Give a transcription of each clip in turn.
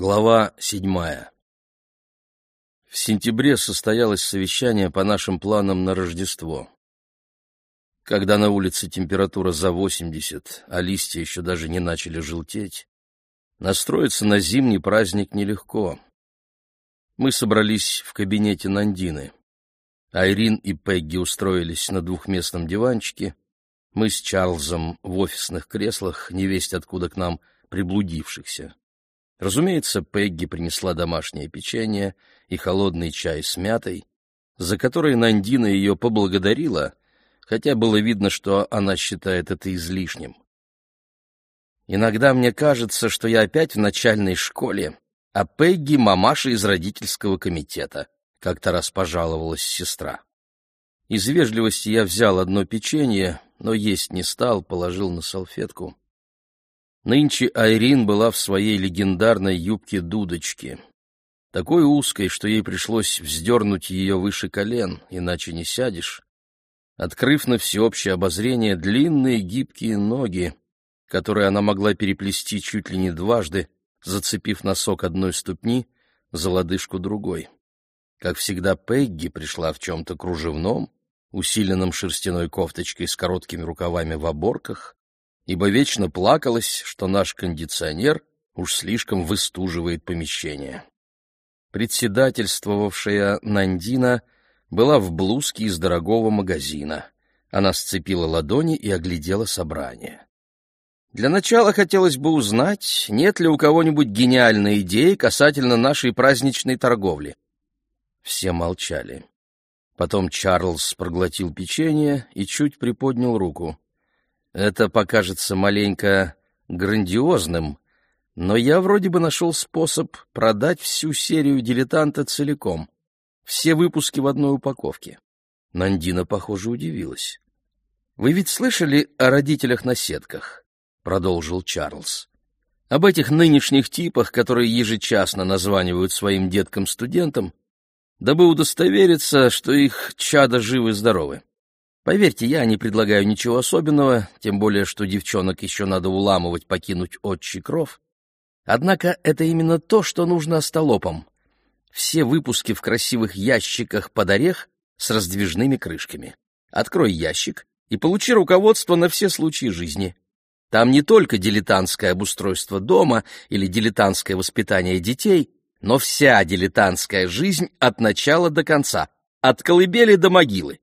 Глава седьмая В сентябре состоялось совещание по нашим планам на Рождество. Когда на улице температура за 80, а листья еще даже не начали желтеть, настроиться на зимний праздник нелегко. Мы собрались в кабинете Нандины. Айрин и Пегги устроились на двухместном диванчике, мы с Чарльзом в офисных креслах, невесть откуда к нам приблудившихся. Разумеется, Пегги принесла домашнее печенье и холодный чай с мятой, за который Нандина ее поблагодарила, хотя было видно, что она считает это излишним. Иногда мне кажется, что я опять в начальной школе, а Пегги — мамаша из родительского комитета, — как-то раз пожаловалась сестра. Из вежливости я взял одно печенье, но есть не стал, положил на салфетку. Нынче Айрин была в своей легендарной юбке-дудочке, такой узкой, что ей пришлось вздернуть ее выше колен, иначе не сядешь, открыв на всеобщее обозрение длинные гибкие ноги, которые она могла переплести чуть ли не дважды, зацепив носок одной ступни за лодыжку другой. Как всегда, Пегги пришла в чем-то кружевном, усиленном шерстяной кофточкой с короткими рукавами в оборках, ибо вечно плакалась, что наш кондиционер уж слишком выстуживает помещение. Председательствовавшая Нандина была в блузке из дорогого магазина. Она сцепила ладони и оглядела собрание. Для начала хотелось бы узнать, нет ли у кого-нибудь гениальной идеи касательно нашей праздничной торговли. Все молчали. Потом Чарльз проглотил печенье и чуть приподнял руку. Это покажется маленько грандиозным, но я вроде бы нашел способ продать всю серию «Дилетанта» целиком. Все выпуски в одной упаковке. Нандина, похоже, удивилась. «Вы ведь слышали о родителях на сетках?» — продолжил Чарльз. «Об этих нынешних типах, которые ежечасно названивают своим деткам-студентам, дабы удостовериться, что их чада живы-здоровы. Поверьте, я не предлагаю ничего особенного, тем более, что девчонок еще надо уламывать покинуть отчий кров. Однако это именно то, что нужно остолопам. Все выпуски в красивых ящиках под орех с раздвижными крышками. Открой ящик и получи руководство на все случаи жизни. Там не только дилетантское обустройство дома или дилетантское воспитание детей, но вся дилетантская жизнь от начала до конца, от колыбели до могилы.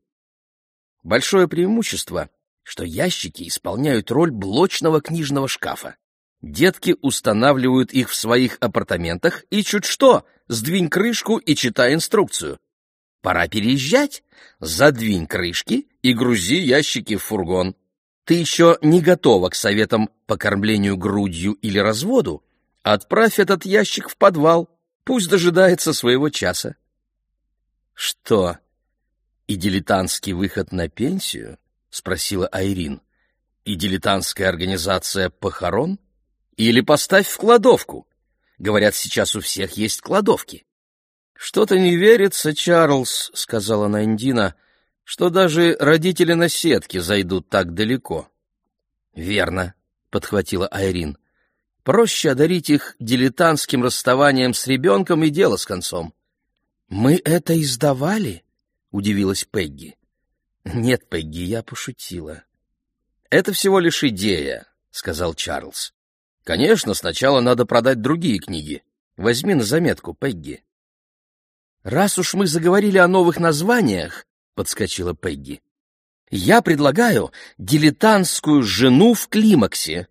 Большое преимущество, что ящики исполняют роль блочного книжного шкафа. Детки устанавливают их в своих апартаментах и чуть что, сдвинь крышку и читай инструкцию. Пора переезжать? Задвинь крышки и грузи ящики в фургон. Ты еще не готова к советам по кормлению грудью или разводу? Отправь этот ящик в подвал, пусть дожидается своего часа. Что, «И дилетантский выход на пенсию?» — спросила Айрин. «И дилетантская организация похорон? Или поставь в кладовку? Говорят, сейчас у всех есть кладовки». «Что-то не верится, Чарльз», — сказала Нандина, — «что даже родители на сетке зайдут так далеко». «Верно», — подхватила Айрин. «Проще одарить их дилетантским расставанием с ребенком и дело с концом». «Мы это издавали?» — удивилась Пегги. «Нет, Пегги, я пошутила». «Это всего лишь идея», — сказал Чарльз. «Конечно, сначала надо продать другие книги. Возьми на заметку, Пегги». «Раз уж мы заговорили о новых названиях», — подскочила Пегги, «я предлагаю дилетантскую жену в климаксе».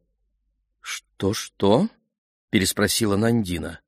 «Что-что?» — переспросила Нандина.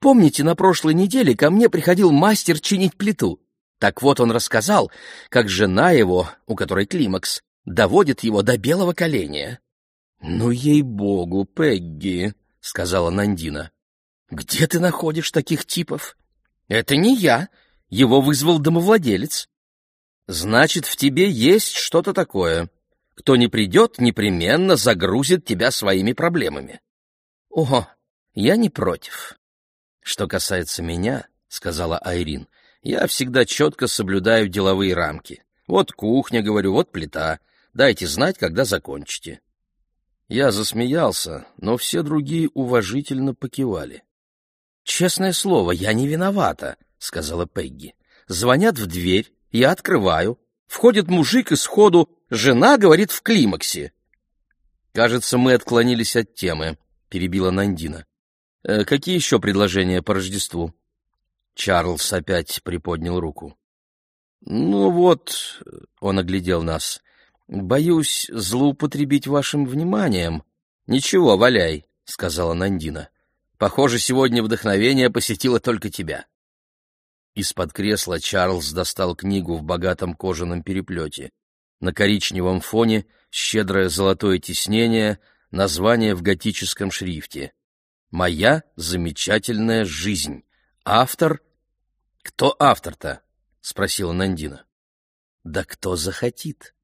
«Помните, на прошлой неделе ко мне приходил мастер чинить плиту?» Так вот он рассказал, как жена его, у которой климакс, доводит его до белого коленя. — Ну, ей-богу, Пегги, — сказала Нандина. — Где ты находишь таких типов? — Это не я. Его вызвал домовладелец. — Значит, в тебе есть что-то такое. Кто не придет, непременно загрузит тебя своими проблемами. — О, я не против. — Что касается меня, — сказала Айрин, — я всегда четко соблюдаю деловые рамки. Вот кухня, говорю, вот плита. Дайте знать, когда закончите. Я засмеялся, но все другие уважительно покивали. «Честное слово, я не виновата», — сказала Пегги. «Звонят в дверь, я открываю. Входит мужик и сходу «Жена говорит в климаксе». «Кажется, мы отклонились от темы», — перебила Нандина. «Э, «Какие еще предложения по Рождеству?» Чарльз опять приподнял руку. «Ну вот», — он оглядел нас, — «боюсь злоупотребить вашим вниманием». «Ничего, валяй», — сказала Нандина. «Похоже, сегодня вдохновение посетило только тебя». Из-под кресла Чарльз достал книгу в богатом кожаном переплете. На коричневом фоне щедрое золотое тиснение, название в готическом шрифте. «Моя замечательная жизнь». Автор? Кто автор-то? Спросила Нандина. Да кто захотит.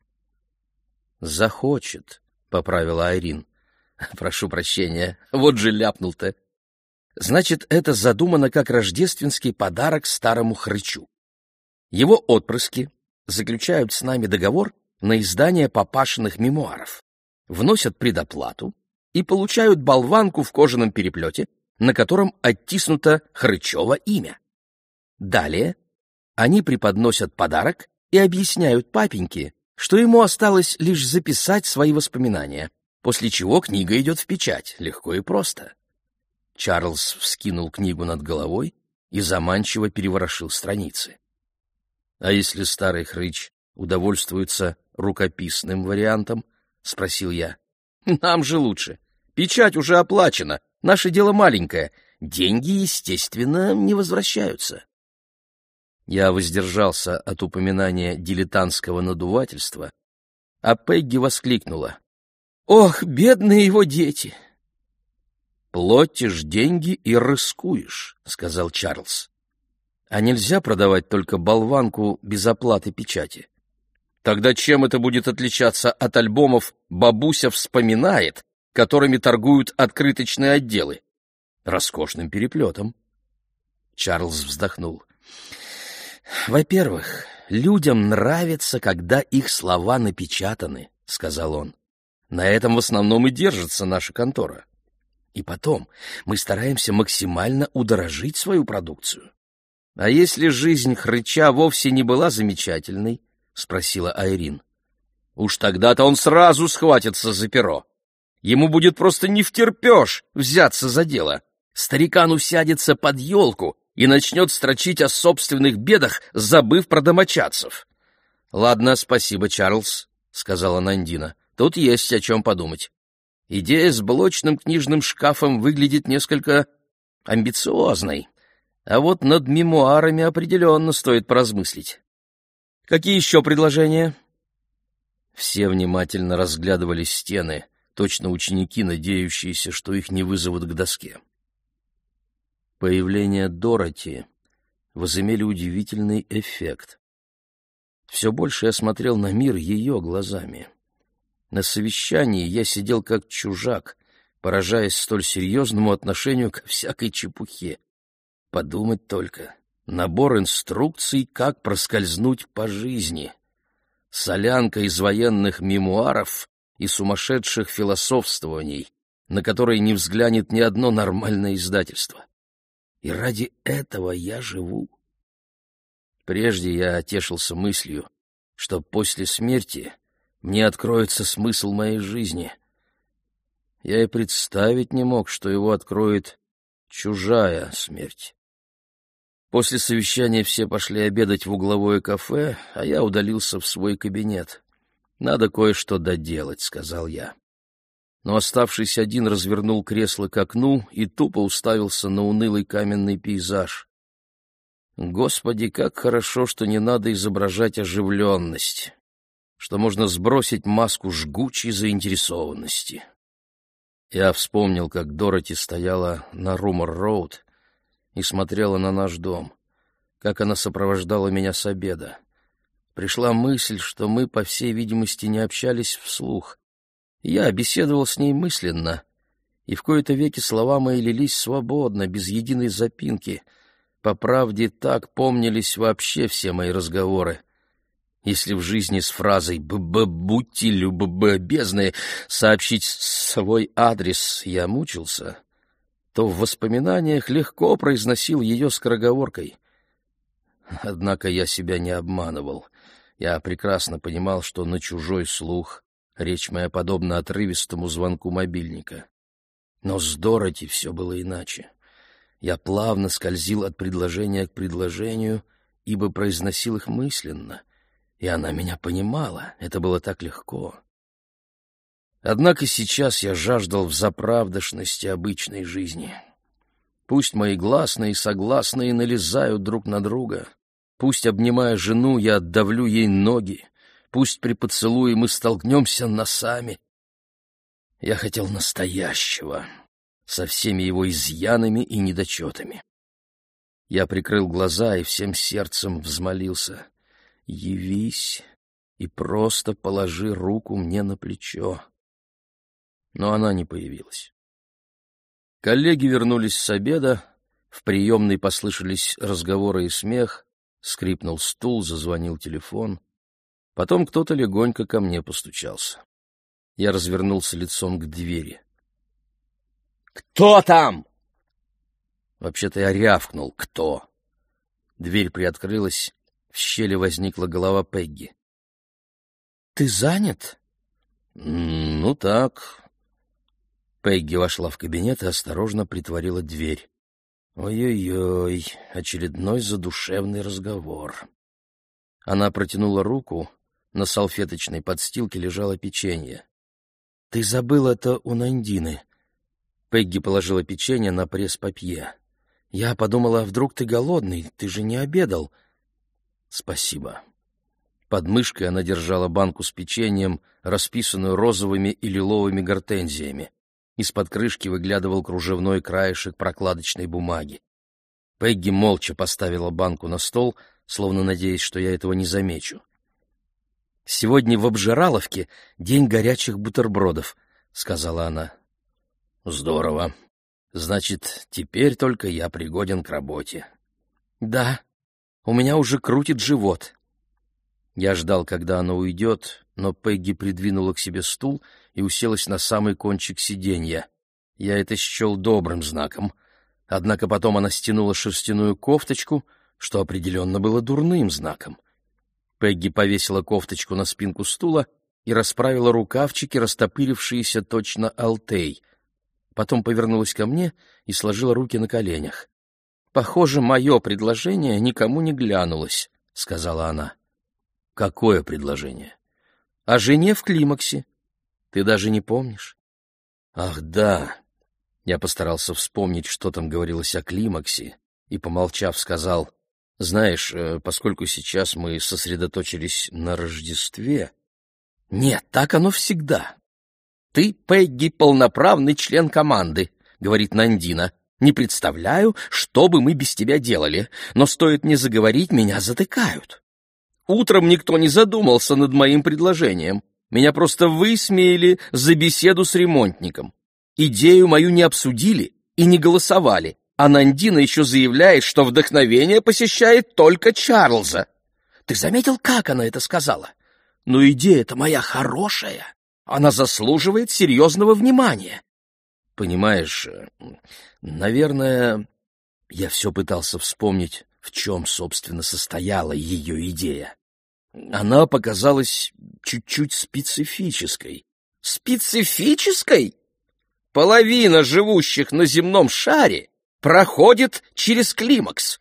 Захочет, поправила Айрин. Прошу прощения, вот же ляпнул-то. Значит, это задумано как рождественский подарок старому хрычу. Его отпрыски заключают с нами договор на издание папашиных мемуаров, вносят предоплату и получают болванку в кожаном переплете, на котором оттиснуто Хрычево имя. Далее они преподносят подарок и объясняют папеньке, что ему осталось лишь записать свои воспоминания, после чего книга идет в печать, легко и просто. Чарльз вскинул книгу над головой и заманчиво переворошил страницы. — А если старый хрыч удовольствуется рукописным вариантом? — спросил я. — Нам же лучше. Печать уже оплачена, наше дело маленькое. Деньги, естественно, не возвращаются. Я воздержался от упоминания дилетантского надувательства, а Пегги воскликнула. «Ох, бедные его дети!» «Платишь деньги и рыскуешь», — сказал Чарльз. «А нельзя продавать только болванку без оплаты печати?» Тогда чем это будет отличаться от альбомов «Бабуся вспоминает», которыми торгуют открыточные отделы. Роскошным переплетом. Чарльз вздохнул. «Во-первых, людям нравится, когда их слова напечатаны», — сказал он. «На этом в основном и держится наша контора. И потом, мы стараемся максимально удорожить свою продукцию». «А если жизнь хрыча вовсе не была замечательной?» — спросила Айрин. «Уж тогда-то он сразу схватится за перо. Ему будет просто не втерпешь взяться за дело. Старикан усядется под елку и начнет строчить о собственных бедах, забыв про домочадцев. — Ладно, спасибо, Чарльз, — сказала Нандина. — Тут есть о чем подумать. Идея с блочным книжным шкафом выглядит несколько амбициозной, а вот над мемуарами определенно стоит поразмыслить. Какие еще предложения? Все внимательно разглядывали стены — точно ученики, надеющиеся, что их не вызовут к доске. Появление Дороти возымели удивительный эффект. Все больше я смотрел на мир ее глазами. На совещании я сидел как чужак, поражаясь столь серьезному отношению ко всякой чепухе. Подумать только. Набор инструкций, как проскользнуть по жизни. Солянка из военных мемуаров и сумасшедших философствований, на которые не взглянет ни одно нормальное издательство. И ради этого я живу. Прежде я отешился мыслью, что после смерти мне откроется смысл моей жизни. Я и представить не мог, что его откроет чужая смерть. После совещания все пошли обедать в угловое кафе, а я удалился в свой кабинет. «Надо кое-что доделать», — сказал я. Но оставшись один развернул кресло к окну и тупо уставился на унылый каменный пейзаж. Господи, как хорошо, что не надо изображать оживленность, что можно сбросить маску жгучей заинтересованности. Я вспомнил, как Дороти стояла на Румор-Роуд и смотрела на наш дом, как она сопровождала меня с обеда пришла мысль, что мы, по всей видимости, не общались вслух. Я беседовал с ней мысленно, и в кои-то веки слова мои лились свободно, без единой запинки. По правде, так помнились вообще все мои разговоры. Если в жизни с фразой «б-б будьте любезны» сообщить свой адрес я мучился, то в воспоминаниях легко произносил ее скороговоркой. Однако я себя не обманывал. Я прекрасно понимал, что на чужой слух речь моя подобна отрывистому звонку мобильника. Но с Дороти все было иначе. Я плавно скользил от предложения к предложению, ибо произносил их мысленно, и она меня понимала, это было так легко. Однако сейчас я жаждал взаправдошности обычной жизни. Пусть мои гласные и согласные налезают друг на друга, пусть, обнимая жену, я отдавлю ей ноги, пусть при поцелуе мы столкнемся носами. Я хотел настоящего, со всеми его изъянами и недочетами. Я прикрыл глаза и всем сердцем взмолился. «Явись и просто положи руку мне на плечо». Но она не появилась. Коллеги вернулись с обеда, в приемной послышались разговоры и смех, скрипнул стул, зазвонил телефон. Потом кто-то легонько ко мне постучался. Я развернулся лицом к двери. «Кто там?» Вообще-то я рявкнул «Кто?». Дверь приоткрылась, в щели возникла голова Пегги. «Ты занят?» «Ну так». Пегги вошла в кабинет и осторожно притворила дверь. Ой-ой-ой, очередной задушевный разговор. Она протянула руку, на салфеточной подстилке лежало печенье. «Ты забыл это у Нандины», Пегги положила печенье на пресс-папье. «Я подумала, вдруг ты голодный, ты же не обедал». «Спасибо». Под мышкой она держала банку с печеньем, расписанную розовыми и лиловыми гортензиями. Из-под крышки выглядывал кружевной краешек прокладочной бумаги. Пегги молча поставила банку на стол, словно надеясь, что я этого не замечу. «Сегодня в Обжираловке день горячих бутербродов», — сказала она. Здорово. Значит, теперь только я пригоден к работе. Да, у меня уже крутит живот. Я ждал, когда она уйдет, но Пегги придвинула к себе стул и уселась на самый кончик сиденья. Я это счел добрым знаком. Однако потом она стянула шерстяную кофточку, что определенно было дурным знаком. Пегги повесила кофточку на спинку стула и расправила рукавчики, растопырившиеся точно алтей — потом повернулась ко мне и сложила руки на коленях. «Похоже, мое предложение никому не глянулось», — сказала она. «Какое предложение?» «О жене в климаксе. Ты даже не помнишь?» «Ах, да!» Я постарался вспомнить, что там говорилось о климаксе, и, помолчав, сказал, «Знаешь, э, поскольку сейчас мы сосредоточились на Рождестве...» «Нет, так оно всегда. «Ты, Пегги, полноправный член команды», — говорит Нандина. «Не представляю, что бы мы без тебя делали, но стоит мне заговорить, меня затыкают». Утром никто не задумался над моим предложением. Меня просто высмеяли за беседу с ремонтником. Идею мою не обсудили и не голосовали, а Нандина еще заявляет, что вдохновение посещает только Чарльза. Ты заметил, как она это сказала? Но «Ну, идея-то моя хорошая. Она заслуживает серьезного внимания. Понимаешь, э, наверное, я все пытался вспомнить, в чем, собственно, состояла ее идея. Она показалась чуть-чуть специфической. Специфической? Половина живущих на земном шаре проходит через климакс.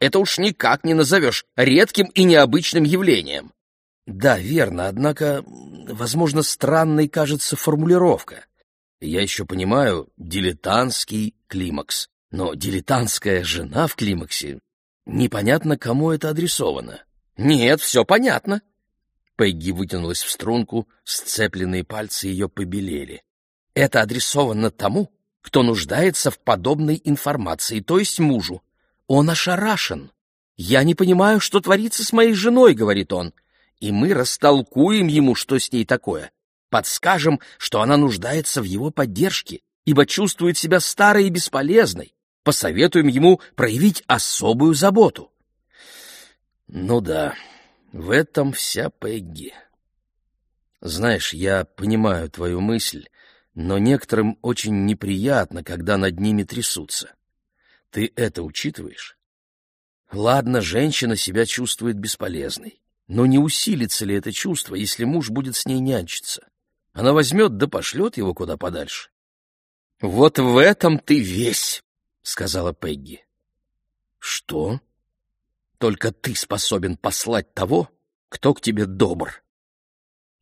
Это уж никак не назовешь редким и необычным явлением. Да, верно, однако, возможно, странной кажется формулировка. Я еще понимаю дилетантский климакс, но дилетантская жена в климаксе непонятно, кому это адресовано. Нет, все понятно. Пегги вытянулась в струнку, сцепленные пальцы ее побелели. Это адресовано тому, кто нуждается в подобной информации, то есть мужу. Он ошарашен. «Я не понимаю, что творится с моей женой», — говорит он и мы растолкуем ему, что с ней такое. Подскажем, что она нуждается в его поддержке, ибо чувствует себя старой и бесполезной. Посоветуем ему проявить особую заботу. Ну да, в этом вся Пегги. Знаешь, я понимаю твою мысль, но некоторым очень неприятно, когда над ними трясутся. Ты это учитываешь? Ладно, женщина себя чувствует бесполезной, но не усилится ли это чувство, если муж будет с ней нянчиться? Она возьмет да пошлет его куда подальше. — Вот в этом ты весь, — сказала Пегги. — Что? Только ты способен послать того, кто к тебе добр.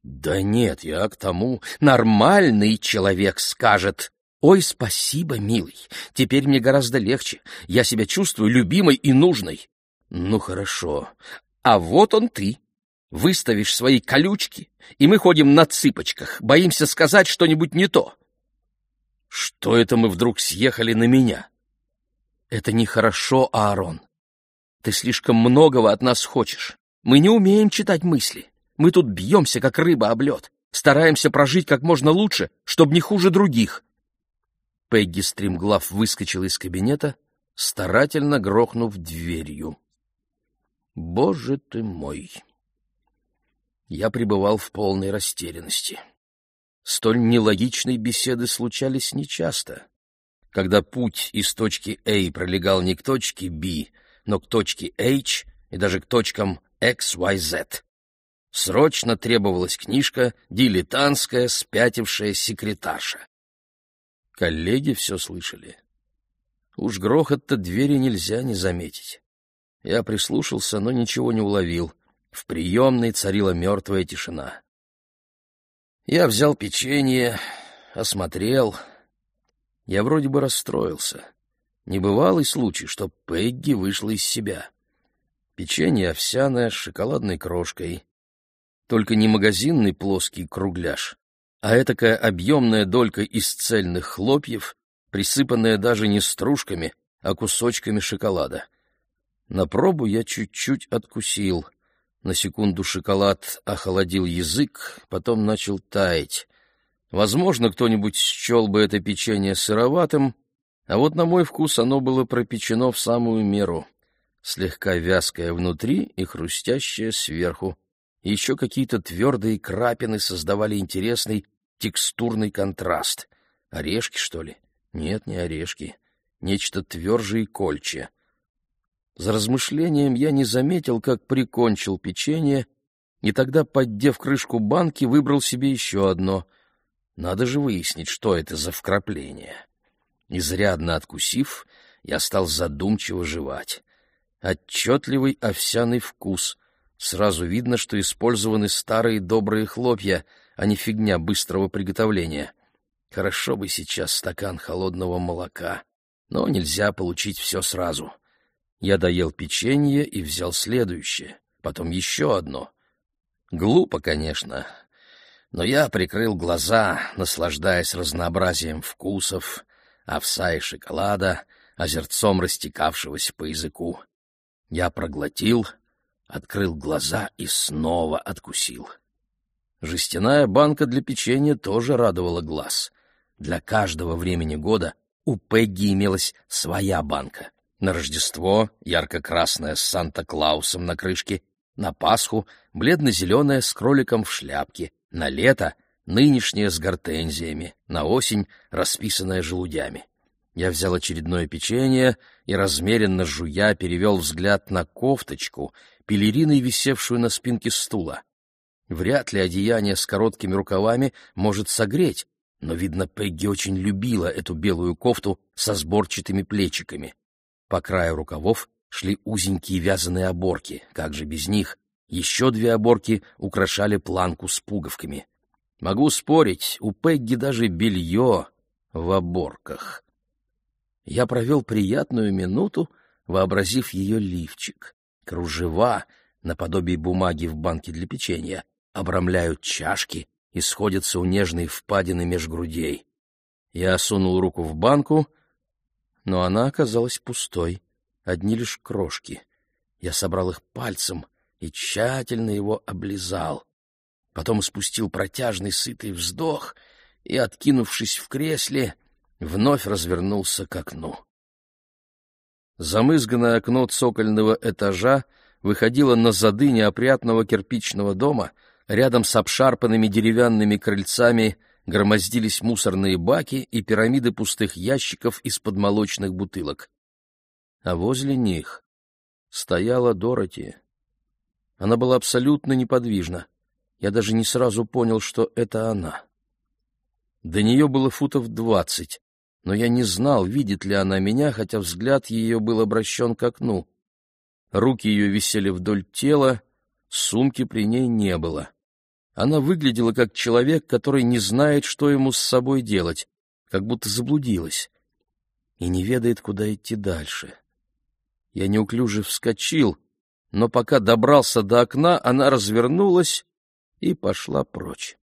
Да нет, я к тому. Нормальный человек скажет. Ой, спасибо, милый. Теперь мне гораздо легче. Я себя чувствую любимой и нужной. Ну, хорошо. А вот он ты. Выставишь свои колючки, и мы ходим на цыпочках, боимся сказать что-нибудь не то. Что это мы вдруг съехали на меня? Это нехорошо, Аарон. Ты слишком многого от нас хочешь. Мы не умеем читать мысли. Мы тут бьемся, как рыба об лед, стараемся прожить как можно лучше, чтобы не хуже других. Пегги стремглав выскочила из кабинета, старательно грохнув дверью. Боже ты мой! Я пребывал в полной растерянности. Столь нелогичные беседы случались нечасто. Когда путь из точки A пролегал не к точке B, но к точке H и даже к точкам X, Y, Z. Срочно требовалась книжка «Дилетантская спятившая секретарша». Коллеги все слышали. Уж грохот-то двери нельзя не заметить. Я прислушался, но ничего не уловил. В приемной царила мертвая тишина. Я взял печенье, осмотрел. Я вроде бы расстроился. Небывалый случай, что Пегги вышла из себя. Печенье овсяное с шоколадной крошкой. Только не магазинный плоский кругляш, а этакая объемная долька из цельных хлопьев, присыпанная даже не стружками, а кусочками шоколада. На пробу я чуть-чуть откусил. На секунду шоколад охолодил язык, потом начал таять. Возможно, кто-нибудь счел бы это печенье сыроватым, а вот на мой вкус оно было пропечено в самую меру, слегка вязкое внутри и хрустящее сверху еще какие-то твердые крапины создавали интересный текстурный контраст. Орешки, что ли? Нет, не орешки. Нечто тверже и кольче. За размышлением я не заметил, как прикончил печенье, и тогда, поддев крышку банки, выбрал себе еще одно. Надо же выяснить, что это за вкрапление. Изрядно откусив, я стал задумчиво жевать. Отчетливый овсяный вкус, Сразу видно, что использованы старые добрые хлопья, а не фигня быстрого приготовления. Хорошо бы сейчас стакан холодного молока, но нельзя получить все сразу. Я доел печенье и взял следующее, потом еще одно. Глупо, конечно, но я прикрыл глаза, наслаждаясь разнообразием вкусов, овса и шоколада, озерцом растекавшегося по языку. Я проглотил — открыл глаза и снова откусил. Жестяная банка для печенья тоже радовала глаз. Для каждого времени года у Пегги имелась своя банка. На Рождество ярко-красная с Санта-Клаусом на крышке, на Пасху бледно-зеленая с кроликом в шляпке, на лето нынешняя с гортензиями, на осень расписанная желудями. Я взял очередное печенье и, размеренно жуя, перевел взгляд на кофточку, пелериной, висевшую на спинке стула. Вряд ли одеяние с короткими рукавами может согреть, но, видно, Пегги очень любила эту белую кофту со сборчатыми плечиками. По краю рукавов шли узенькие вязаные оборки, как же без них. Еще две оборки украшали планку с пуговками. Могу спорить, у Пегги даже белье в оборках. Я провел приятную минуту, вообразив ее лифчик. Кружева, наподобие бумаги в банке для печенья, обрамляют чашки и сходятся у нежной впадины меж грудей. Я сунул руку в банку, но она оказалась пустой, одни лишь крошки. Я собрал их пальцем и тщательно его облизал. Потом спустил протяжный сытый вздох и, откинувшись в кресле, вновь развернулся к окну. Замызганное окно цокольного этажа выходило на зады неопрятного кирпичного дома рядом с обшарпанными деревянными крыльцами громоздились мусорные баки и пирамиды пустых ящиков из-под молочных бутылок. А возле них стояла Дороти. Она была абсолютно неподвижна. Я даже не сразу понял, что это она. До нее было футов двадцать, но я не знал, видит ли она меня, хотя взгляд ее был обращен к окну. Руки ее висели вдоль тела, сумки при ней не было. Она выглядела как человек, который не знает, что ему с собой делать, как будто заблудилась и не ведает, куда идти дальше. Я неуклюже вскочил, но пока добрался до окна, она развернулась и пошла прочь.